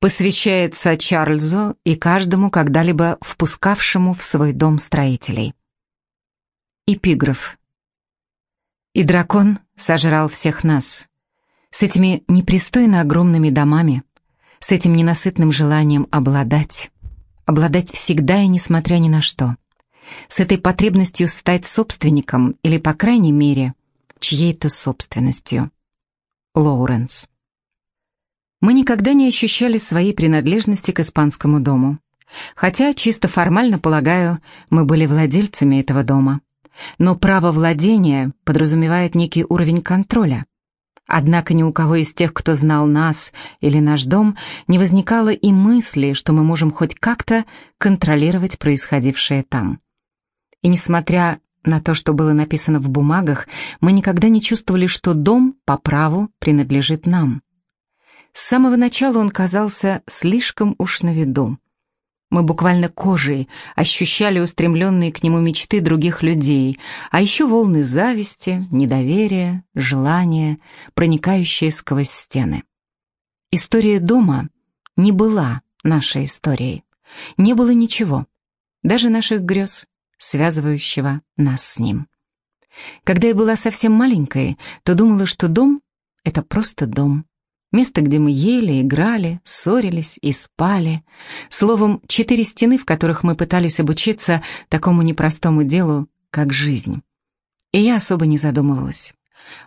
посвящается Чарльзу и каждому когда-либо впускавшему в свой дом строителей. Эпиграф. И дракон сожрал всех нас. С этими непристойно огромными домами, с этим ненасытным желанием обладать. Обладать всегда и несмотря ни на что. С этой потребностью стать собственником или, по крайней мере, чьей-то собственностью. Лоуренс. Мы никогда не ощущали своей принадлежности к испанскому дому. Хотя, чисто формально, полагаю, мы были владельцами этого дома. Но право владения подразумевает некий уровень контроля. Однако ни у кого из тех, кто знал нас или наш дом, не возникало и мысли, что мы можем хоть как-то контролировать происходившее там. И несмотря на то, что было написано в бумагах, мы никогда не чувствовали, что дом по праву принадлежит нам. С самого начала он казался слишком уж на виду. Мы буквально кожей ощущали устремленные к нему мечты других людей, а еще волны зависти, недоверия, желания, проникающие сквозь стены. История дома не была нашей историей. Не было ничего, даже наших грез, связывающего нас с ним. Когда я была совсем маленькой, то думала, что дом — это просто дом. Место, где мы ели, играли, ссорились и спали. Словом, четыре стены, в которых мы пытались обучиться такому непростому делу, как жизнь. И я особо не задумывалась.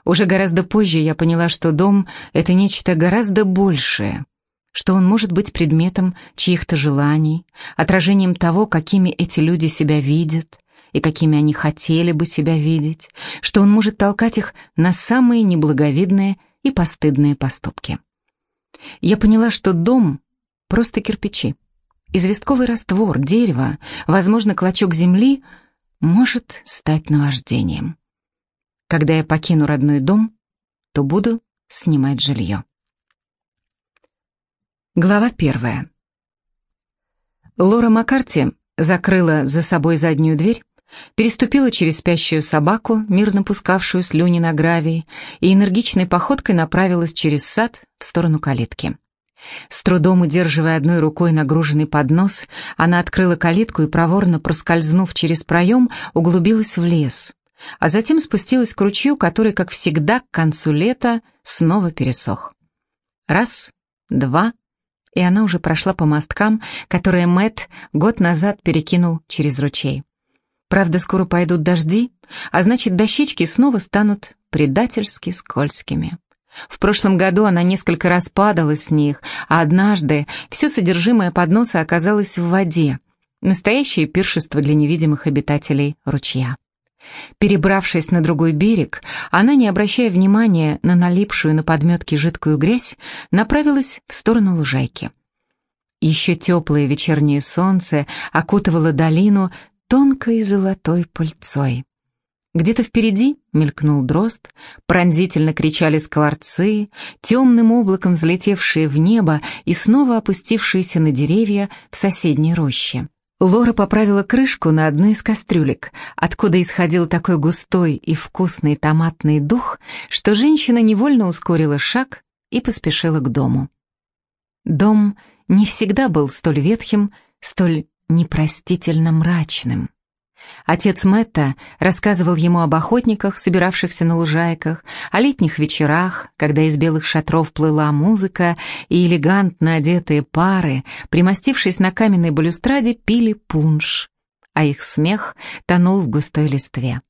Уже гораздо позже я поняла, что дом — это нечто гораздо большее, что он может быть предметом чьих-то желаний, отражением того, какими эти люди себя видят и какими они хотели бы себя видеть, что он может толкать их на самые неблаговидные и постыдные поступки. Я поняла, что дом — просто кирпичи. Известковый раствор, дерево, возможно, клочок земли может стать наваждением. Когда я покину родной дом, то буду снимать жилье. Глава первая. Лора Маккарти закрыла за собой заднюю дверь переступила через спящую собаку, мирно пускавшую слюни на гравий, и энергичной походкой направилась через сад в сторону калитки. С трудом удерживая одной рукой нагруженный поднос, она открыла калитку и, проворно проскользнув через проем, углубилась в лес, а затем спустилась к ручью, который, как всегда, к концу лета снова пересох. Раз, два, и она уже прошла по мосткам, которые Мэт год назад перекинул через ручей. Правда, скоро пойдут дожди, а значит, дощечки снова станут предательски скользкими. В прошлом году она несколько раз падала с них, а однажды все содержимое подноса оказалось в воде. Настоящее пиршество для невидимых обитателей ручья. Перебравшись на другой берег, она, не обращая внимания на налипшую на подметки жидкую грязь, направилась в сторону лужайки. Еще теплое вечернее солнце окутывало долину тонкой золотой пыльцой. Где-то впереди мелькнул дрозд, пронзительно кричали скворцы, темным облаком взлетевшие в небо и снова опустившиеся на деревья в соседней роще. Лора поправила крышку на одной из кастрюлек, откуда исходил такой густой и вкусный томатный дух, что женщина невольно ускорила шаг и поспешила к дому. Дом не всегда был столь ветхим, столь непростительно мрачным. Отец Мэтта рассказывал ему об охотниках, собиравшихся на лужайках, о летних вечерах, когда из белых шатров плыла музыка, и элегантно одетые пары, примостившись на каменной балюстраде, пили пунш, а их смех тонул в густой листве.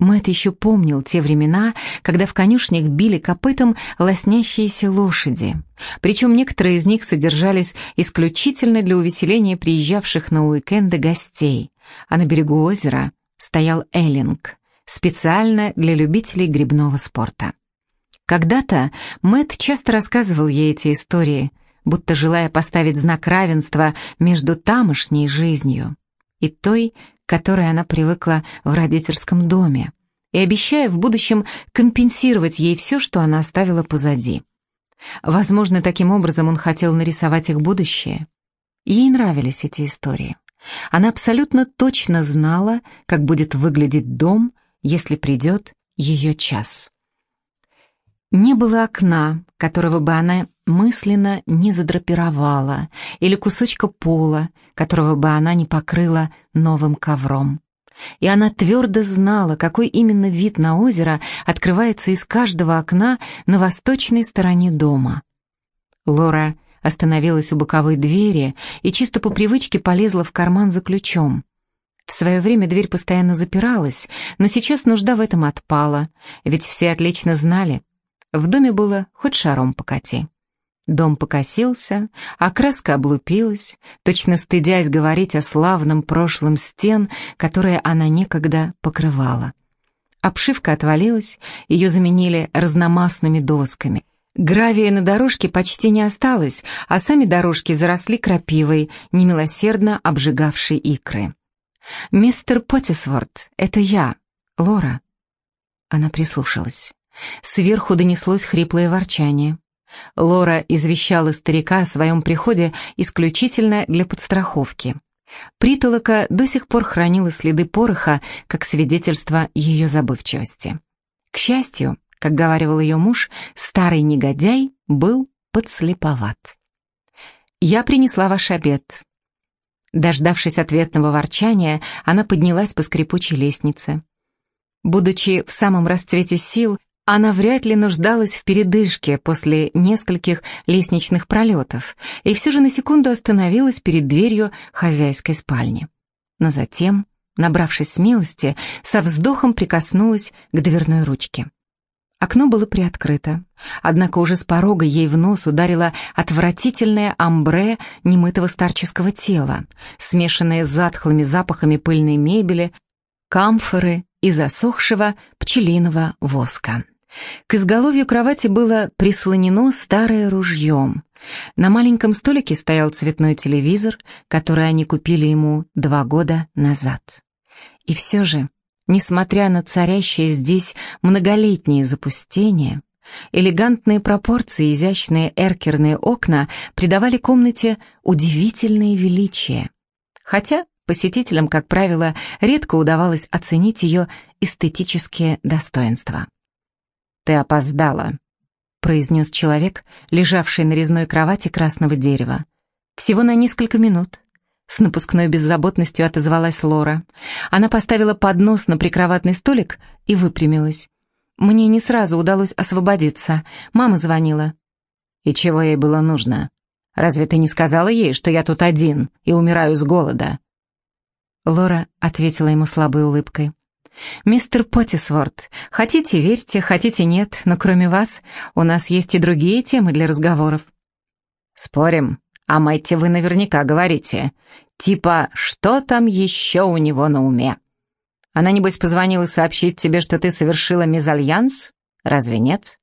Мэтт еще помнил те времена, когда в конюшнях били копытом лоснящиеся лошади. Причем некоторые из них содержались исключительно для увеселения приезжавших на уикенды гостей, а на берегу озера стоял эллинг, специально для любителей грибного спорта. Когда-то Мэтт часто рассказывал ей эти истории, будто желая поставить знак равенства между тамошней жизнью и той, которой она привыкла в родительском доме, и обещая в будущем компенсировать ей все, что она оставила позади. Возможно, таким образом он хотел нарисовать их будущее. Ей нравились эти истории. Она абсолютно точно знала, как будет выглядеть дом, если придет ее час. Не было окна, которого бы она мысленно не задрапировала, или кусочка пола, которого бы она не покрыла новым ковром. И она твердо знала, какой именно вид на озеро открывается из каждого окна на восточной стороне дома. Лора остановилась у боковой двери и чисто по привычке полезла в карман за ключом. В свое время дверь постоянно запиралась, но сейчас нужда в этом отпала, ведь все отлично знали, в доме было хоть шаром покати. Дом покосился, а краска облупилась, точно стыдясь говорить о славном прошлом стен, которые она некогда покрывала. Обшивка отвалилась, ее заменили разномастными досками. Гравия на дорожке почти не осталось, а сами дорожки заросли крапивой, немилосердно обжигавшей икры. «Мистер Поттисворт, это я, Лора». Она прислушалась. Сверху донеслось хриплое ворчание. Лора извещала старика о своем приходе исключительно для подстраховки. Притолока до сих пор хранила следы пороха, как свидетельство ее забывчивости. К счастью, как говаривал ее муж, старый негодяй был подслеповат. «Я принесла ваш обед». Дождавшись ответного ворчания, она поднялась по скрипучей лестнице. Будучи в самом расцвете сил, она вряд ли нуждалась в передышке после нескольких лестничных пролетов и все же на секунду остановилась перед дверью хозяйской спальни. Но затем, набравшись смелости, со вздохом прикоснулась к дверной ручке. Окно было приоткрыто, однако уже с порога ей в нос ударило отвратительное амбре немытого старческого тела, смешанное с затхлыми запахами пыльной мебели, камфоры и засохшего пчелиного воска. К изголовью кровати было прислонено старое ружье. На маленьком столике стоял цветной телевизор, который они купили ему два года назад. И все же, несмотря на царящее здесь многолетнее запустение, элегантные пропорции и изящные эркерные окна придавали комнате удивительное величие. Хотя посетителям, как правило, редко удавалось оценить ее эстетические достоинства. «Ты опоздала», — произнес человек, лежавший на резной кровати красного дерева. «Всего на несколько минут». С напускной беззаботностью отозвалась Лора. Она поставила поднос на прикроватный столик и выпрямилась. Мне не сразу удалось освободиться. Мама звонила. «И чего ей было нужно? Разве ты не сказала ей, что я тут один и умираю с голода?» Лора ответила ему слабой улыбкой. «Мистер Поттисворт, хотите верьте, хотите нет, но кроме вас у нас есть и другие темы для разговоров». «Спорим? О Мэтте вы наверняка говорите. Типа, что там еще у него на уме? Она, небось, позвонила сообщить тебе, что ты совершила мезальянс? Разве нет?»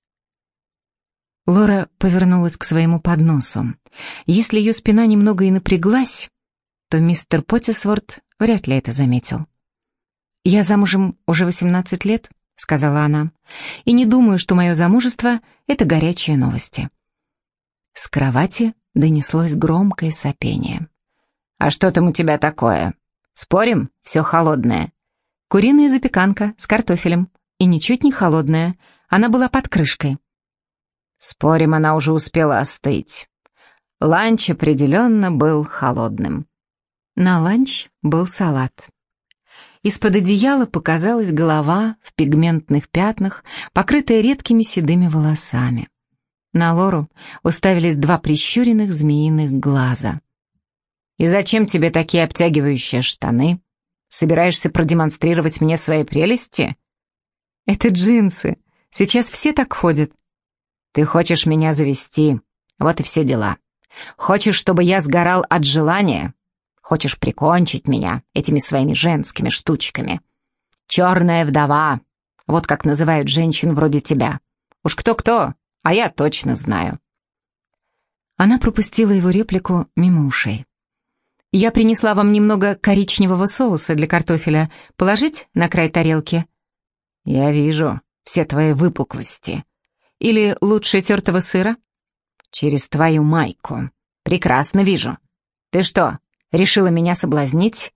Лора повернулась к своему подносу. Если ее спина немного и напряглась, то мистер Поттисворт вряд ли это заметил. «Я замужем уже 18 лет», — сказала она, «и не думаю, что мое замужество — это горячие новости». С кровати донеслось громкое сопение. «А что там у тебя такое? Спорим, все холодное?» «Куриная запеканка с картофелем, и ничуть не холодная, она была под крышкой». «Спорим, она уже успела остыть». Ланч определенно был холодным. На ланч был салат. Из-под одеяла показалась голова в пигментных пятнах, покрытая редкими седыми волосами. На Лору уставились два прищуренных змеиных глаза. «И зачем тебе такие обтягивающие штаны? Собираешься продемонстрировать мне свои прелести?» «Это джинсы. Сейчас все так ходят». «Ты хочешь меня завести. Вот и все дела. Хочешь, чтобы я сгорал от желания? Хочешь прикончить меня этими своими женскими штучками? Черная вдова, вот как называют женщин вроде тебя. Уж кто-кто, а я точно знаю. Она пропустила его реплику мимо ушей. «Я принесла вам немного коричневого соуса для картофеля. Положить на край тарелки?» «Я вижу все твои выпуклости. Или лучше тертого сыра?» «Через твою майку. Прекрасно вижу. Ты что, Решила меня соблазнить?»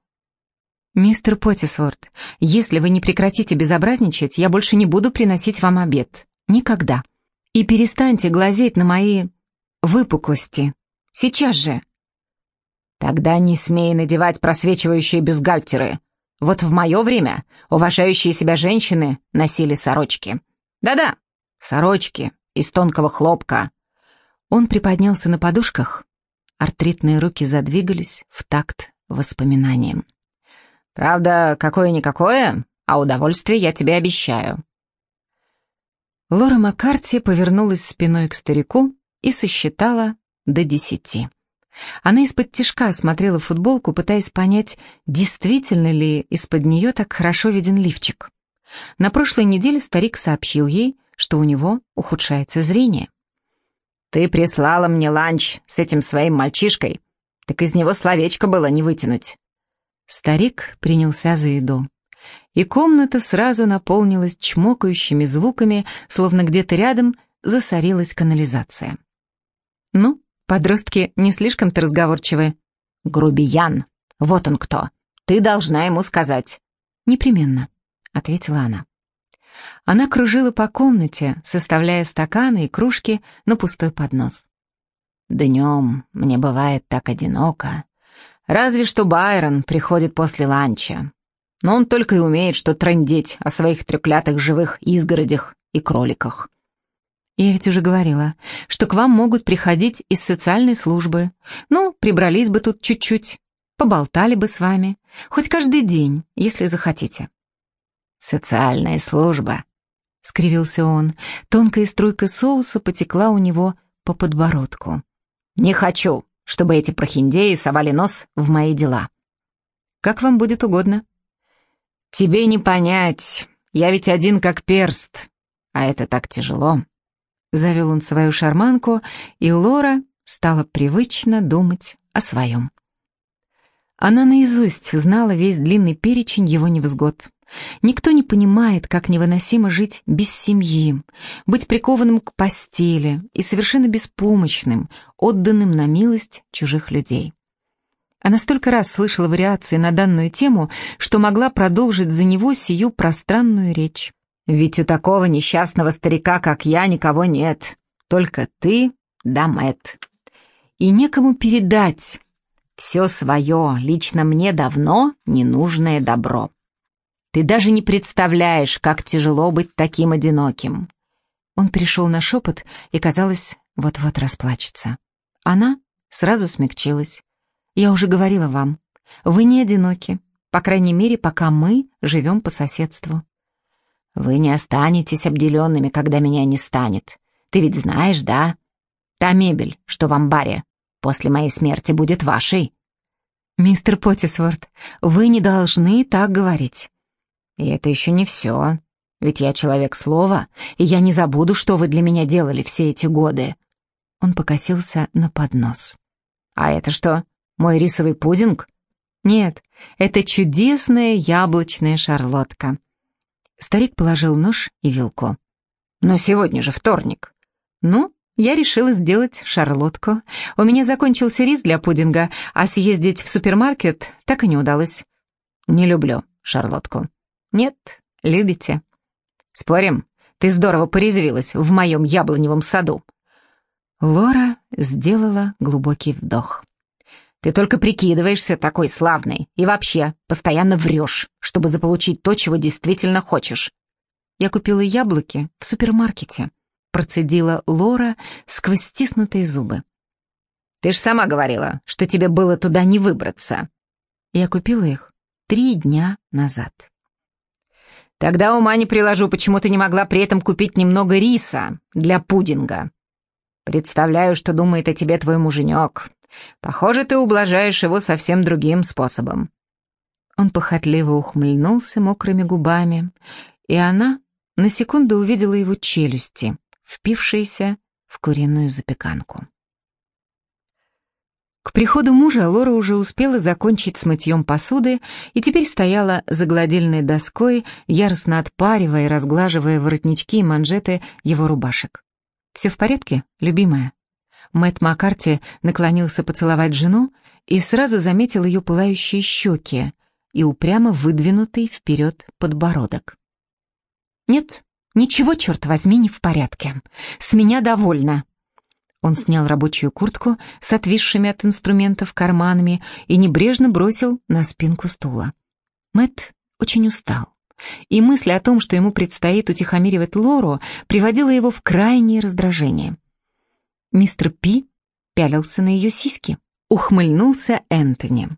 «Мистер Поттисворт, если вы не прекратите безобразничать, я больше не буду приносить вам обед. Никогда. И перестаньте глазеть на мои выпуклости. Сейчас же. Тогда не смей надевать просвечивающие бюстгальтеры. Вот в мое время уважающие себя женщины носили сорочки. Да-да, сорочки из тонкого хлопка. Он приподнялся на подушках. Артритные руки задвигались в такт воспоминаниям. Правда, какое-никакое, а удовольствие я тебе обещаю. Лора Маккарти повернулась спиной к старику и сосчитала до десяти. Она из-под тишка смотрела футболку, пытаясь понять, действительно ли из-под нее так хорошо виден лифчик. На прошлой неделе старик сообщил ей, что у него ухудшается зрение. «Ты прислала мне ланч с этим своим мальчишкой, так из него словечко было не вытянуть». Старик принялся за еду и комната сразу наполнилась чмокающими звуками, словно где-то рядом засорилась канализация. «Ну, подростки не слишком-то разговорчивые». «Грубиян, вот он кто. Ты должна ему сказать». «Непременно», — ответила она. Она кружила по комнате, составляя стаканы и кружки на пустой поднос. «Днем мне бывает так одиноко. Разве что Байрон приходит после ланча. Но он только и умеет что трындеть о своих треклятых живых изгородях и кроликах. Я ведь уже говорила, что к вам могут приходить из социальной службы. Ну, прибрались бы тут чуть-чуть, поболтали бы с вами. Хоть каждый день, если захотите. «Социальная служба», — скривился он. Тонкая струйка соуса потекла у него по подбородку. «Не хочу, чтобы эти прохиндеи совали нос в мои дела». «Как вам будет угодно», «Тебе не понять, я ведь один как перст, а это так тяжело». Завел он свою шарманку, и Лора стала привычно думать о своем. Она наизусть знала весь длинный перечень его невзгод. Никто не понимает, как невыносимо жить без семьи, быть прикованным к постели и совершенно беспомощным, отданным на милость чужих людей. Она столько раз слышала вариации на данную тему, что могла продолжить за него сию пространную речь. «Ведь у такого несчастного старика, как я, никого нет. Только ты да Мэтт. И некому передать все свое, лично мне давно ненужное добро. Ты даже не представляешь, как тяжело быть таким одиноким». Он перешел на шепот и, казалось, вот-вот расплачется. Она сразу смягчилась. Я уже говорила вам, вы не одиноки, по крайней мере, пока мы живем по соседству. Вы не останетесь обделенными, когда меня не станет. Ты ведь знаешь, да? Та мебель, что в амбаре, после моей смерти будет вашей. Мистер Поттисворт, вы не должны так говорить. И это еще не все. Ведь я человек слова, и я не забуду, что вы для меня делали все эти годы. Он покосился на поднос. А это что? Мой рисовый пудинг? Нет, это чудесная яблочная шарлотка. Старик положил нож и вилку. Но сегодня же вторник. Ну, я решила сделать шарлотку. У меня закончился рис для пудинга, а съездить в супермаркет так и не удалось. Не люблю шарлотку. Нет, любите. Спорим, ты здорово порезвилась в моем яблоневом саду. Лора сделала глубокий вдох. Ты только прикидываешься такой славной и вообще постоянно врешь, чтобы заполучить то, чего действительно хочешь. Я купила яблоки в супермаркете, процедила Лора сквозь стиснутые зубы. Ты ж сама говорила, что тебе было туда не выбраться. Я купила их три дня назад. Тогда ума не приложу, почему ты не могла при этом купить немного риса для пудинга. Представляю, что думает о тебе твой муженек. Похоже, ты ублажаешь его совсем другим способом». Он похотливо ухмыльнулся мокрыми губами, и она на секунду увидела его челюсти, впившиеся в куриную запеканку. К приходу мужа Лора уже успела закончить с мытьем посуды и теперь стояла за гладильной доской, яростно отпаривая и разглаживая воротнички и манжеты его рубашек. «Все в порядке, любимая?» Мэтт Маккарти наклонился поцеловать жену и сразу заметил ее пылающие щеки и упрямо выдвинутый вперед подбородок. «Нет, Ничего, черт возьми, не в порядке. С меня довольно. Он снял рабочую куртку с отвисшими от инструментов карманами и небрежно бросил на спинку стула. Мэт очень устал, и мысль о том, что ему предстоит утихомиривать Лору, приводила его в крайнее раздражение. Мистер Пи пялился на ее сиськи. Ухмыльнулся Энтони.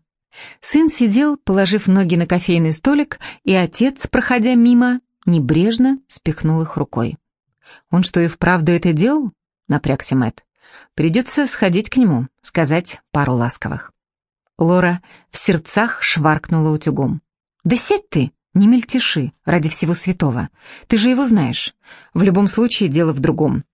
Сын сидел, положив ноги на кофейный столик, и отец, проходя мимо, небрежно спихнул их рукой. «Он что, и вправду это делал?» — напрягся Мэтт. «Придется сходить к нему, сказать пару ласковых». Лора в сердцах шваркнула утюгом. «Да сядь ты, не мельтеши, ради всего святого. Ты же его знаешь. В любом случае дело в другом.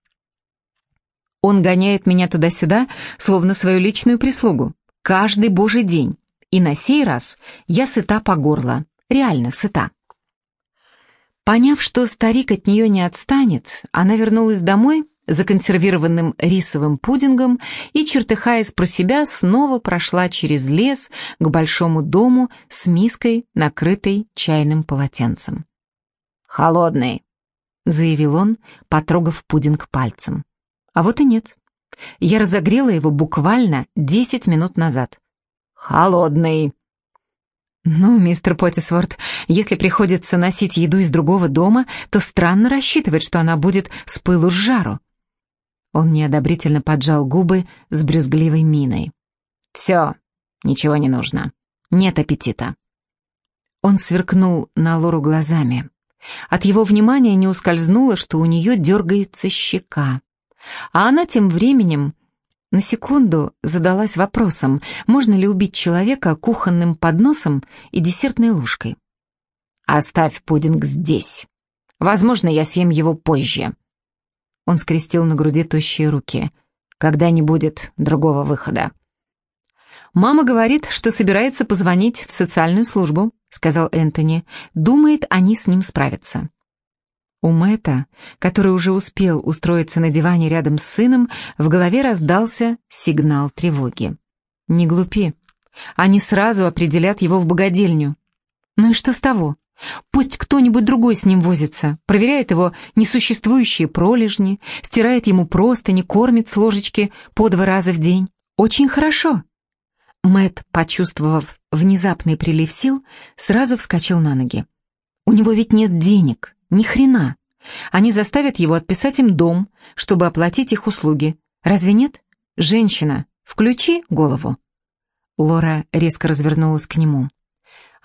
Он гоняет меня туда-сюда, словно свою личную прислугу. Каждый божий день. И на сей раз я сыта по горло. Реально сыта. Поняв, что старик от нее не отстанет, она вернулась домой законсервированным рисовым пудингом и, чертыхаясь про себя, снова прошла через лес к большому дому с миской, накрытой чайным полотенцем. «Холодный», — заявил он, потрогав пудинг пальцем. А вот и нет. Я разогрела его буквально десять минут назад. «Холодный», «Ну, мистер Поттисворт, если приходится носить еду из другого дома, то странно рассчитывать, что она будет с пылу с жару». Он неодобрительно поджал губы с брюзгливой миной. «Все, ничего не нужно. Нет аппетита». Он сверкнул на Лору глазами. От его внимания не ускользнуло, что у нее дергается щека. А она тем временем на секунду задалась вопросом, можно ли убить человека кухонным подносом и десертной ложкой. «Оставь пудинг здесь. Возможно, я съем его позже». Он скрестил на груди тощие руки. «Когда не будет другого выхода». «Мама говорит, что собирается позвонить в социальную службу», — сказал Энтони. «Думает, они с ним справятся». У Мэтта, который уже успел устроиться на диване рядом с сыном, в голове раздался сигнал тревоги. «Не глупи. Они сразу определят его в богадельню. Ну и что с того? Пусть кто-нибудь другой с ним возится, проверяет его несуществующие пролежни, стирает ему простыни, кормит с ложечки по два раза в день. Очень хорошо». Мэт, почувствовав внезапный прилив сил, сразу вскочил на ноги. «У него ведь нет денег». Ни хрена. Они заставят его отписать им дом, чтобы оплатить их услуги. Разве нет? Женщина, включи голову. Лора резко развернулась к нему.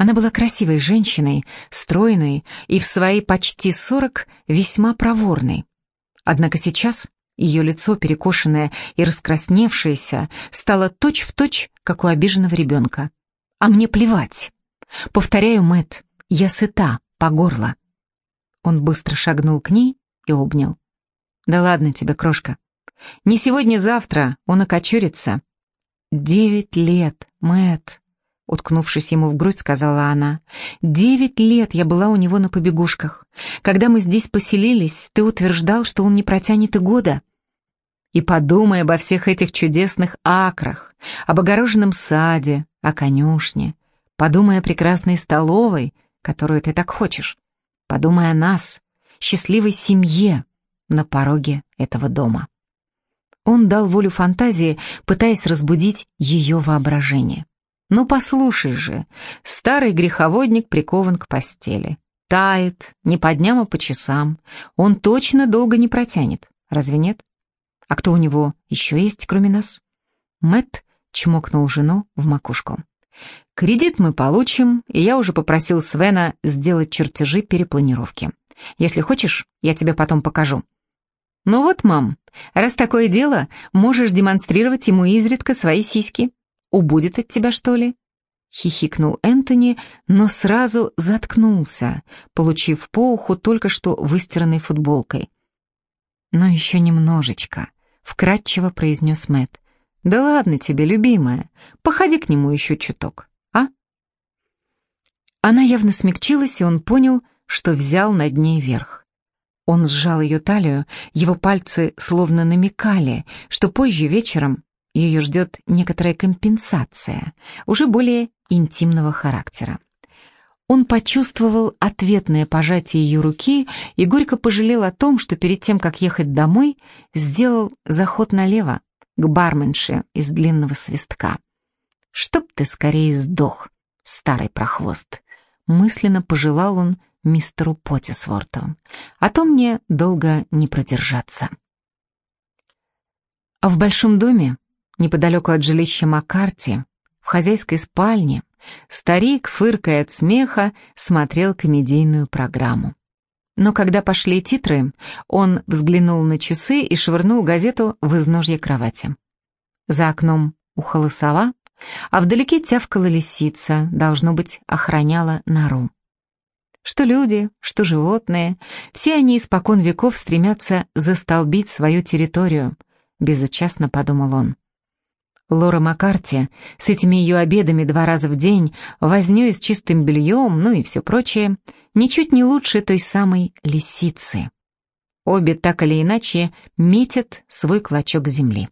Она была красивой женщиной, стройной и в свои почти сорок весьма проворной. Однако сейчас ее лицо, перекошенное и раскрасневшееся, стало точь-в-точь, точь, как у обиженного ребенка. А мне плевать. Повторяю, Мэт, я сыта по горло. Он быстро шагнул к ней и обнял. «Да ладно тебе, крошка. Не сегодня-завтра он окочурится». «Девять лет, Мэт, уткнувшись ему в грудь, сказала она. «Девять лет я была у него на побегушках. Когда мы здесь поселились, ты утверждал, что он не протянет и года». И подумай обо всех этих чудесных акрах, об огороженном саде, о конюшне. Подумай о прекрасной столовой, которую ты так хочешь. Подумай о нас, счастливой семье на пороге этого дома. Он дал волю фантазии, пытаясь разбудить ее воображение. Ну послушай же, старый греховодник прикован к постели. Тает, не по дням, а по часам. Он точно долго не протянет, разве нет? А кто у него еще есть, кроме нас? Мэт чмокнул жену в макушку. Кредит мы получим, и я уже попросил Свена сделать чертежи перепланировки. Если хочешь, я тебе потом покажу. Ну вот, мам, раз такое дело, можешь демонстрировать ему изредка свои сиськи. Убудет от тебя, что ли? Хихикнул Энтони, но сразу заткнулся, получив по уху только что выстиранной футболкой. «Но еще немножечко», — вкратчиво произнес Мэтт. «Да ладно тебе, любимая, походи к нему еще чуток, а?» Она явно смягчилась, и он понял, что взял над ней верх. Он сжал ее талию, его пальцы словно намекали, что позже вечером ее ждет некоторая компенсация, уже более интимного характера. Он почувствовал ответное пожатие ее руки и горько пожалел о том, что перед тем, как ехать домой, сделал заход налево, к барменше из длинного свистка. «Чтоб ты скорее сдох, старый прохвост!» Мысленно пожелал он мистеру Поттисворту. «А то мне долго не продержаться». А в большом доме, неподалеку от жилища Маккарти, в хозяйской спальне, старик, фыркая от смеха, смотрел комедийную программу. Но когда пошли титры, он взглянул на часы и швырнул газету в изножье кровати. За окном ухала сова, а вдалеке тявкала лисица, должно быть, охраняла нору. Что люди, что животные, все они испокон веков стремятся застолбить свою территорию, безучастно подумал он. Лора Маккарти с этими ее обедами два раза в день, вознёй с чистым бельем, ну и все прочее, ничуть не лучше той самой лисицы. Обе так или иначе метят свой клочок земли.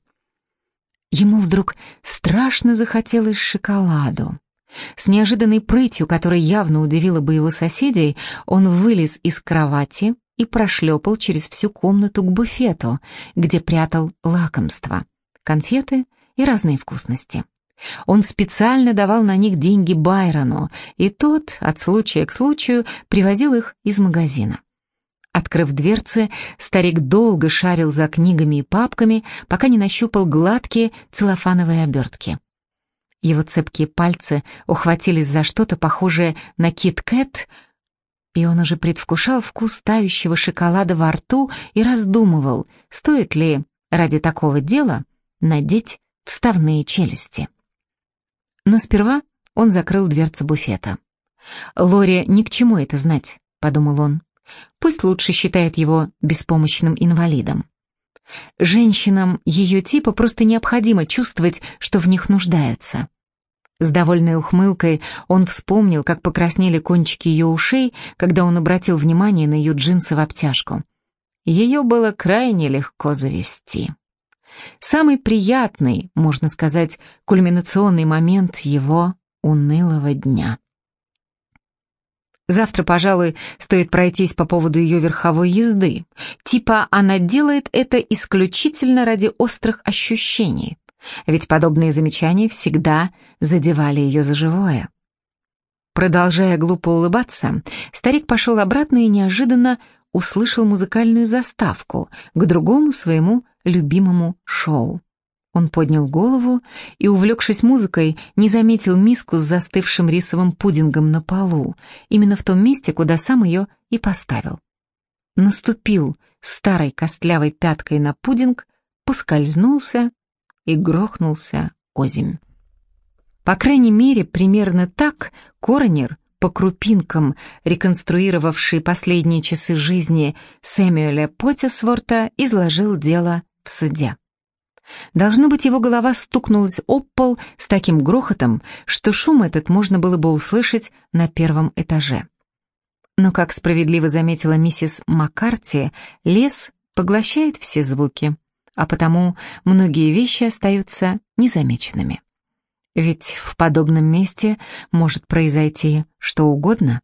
Ему вдруг страшно захотелось шоколаду. С неожиданной прытью, которая явно удивила бы его соседей, он вылез из кровати и прошлепал через всю комнату к буфету, где прятал лакомства, конфеты и разные вкусности. Он специально давал на них деньги Байрону, и тот от случая к случаю привозил их из магазина. Открыв дверцы, старик долго шарил за книгами и папками, пока не нащупал гладкие целлофановые обертки. Его цепкие пальцы ухватились за что-то похожее на кит-кэт, и он уже предвкушал вкус тающего шоколада во рту и раздумывал, стоит ли ради такого дела надеть вставные челюсти. Но сперва он закрыл дверцу буфета. «Лоре ни к чему это знать», — подумал он. Пусть лучше считает его беспомощным инвалидом. Женщинам ее типа просто необходимо чувствовать, что в них нуждаются. С довольной ухмылкой он вспомнил, как покраснели кончики ее ушей, когда он обратил внимание на ее джинсы в обтяжку. Ее было крайне легко завести. Самый приятный, можно сказать, кульминационный момент его унылого дня. Завтра, пожалуй, стоит пройтись по поводу ее верховой езды. Типа она делает это исключительно ради острых ощущений. Ведь подобные замечания всегда задевали ее за живое. Продолжая глупо улыбаться, старик пошел обратно и неожиданно услышал музыкальную заставку к другому своему любимому шоу. Он поднял голову и, увлекшись музыкой, не заметил миску с застывшим рисовым пудингом на полу, именно в том месте, куда сам ее и поставил. Наступил старой костлявой пяткой на пудинг, поскользнулся и грохнулся озимь. По крайней мере, примерно так Коронер, по крупинкам реконструировавший последние часы жизни Сэмюэля Поттисворта, изложил дело в суде. Должно быть, его голова стукнулась об пол с таким грохотом, что шум этот можно было бы услышать на первом этаже. Но, как справедливо заметила миссис Маккарти, лес поглощает все звуки, а потому многие вещи остаются незамеченными. Ведь в подобном месте может произойти что угодно.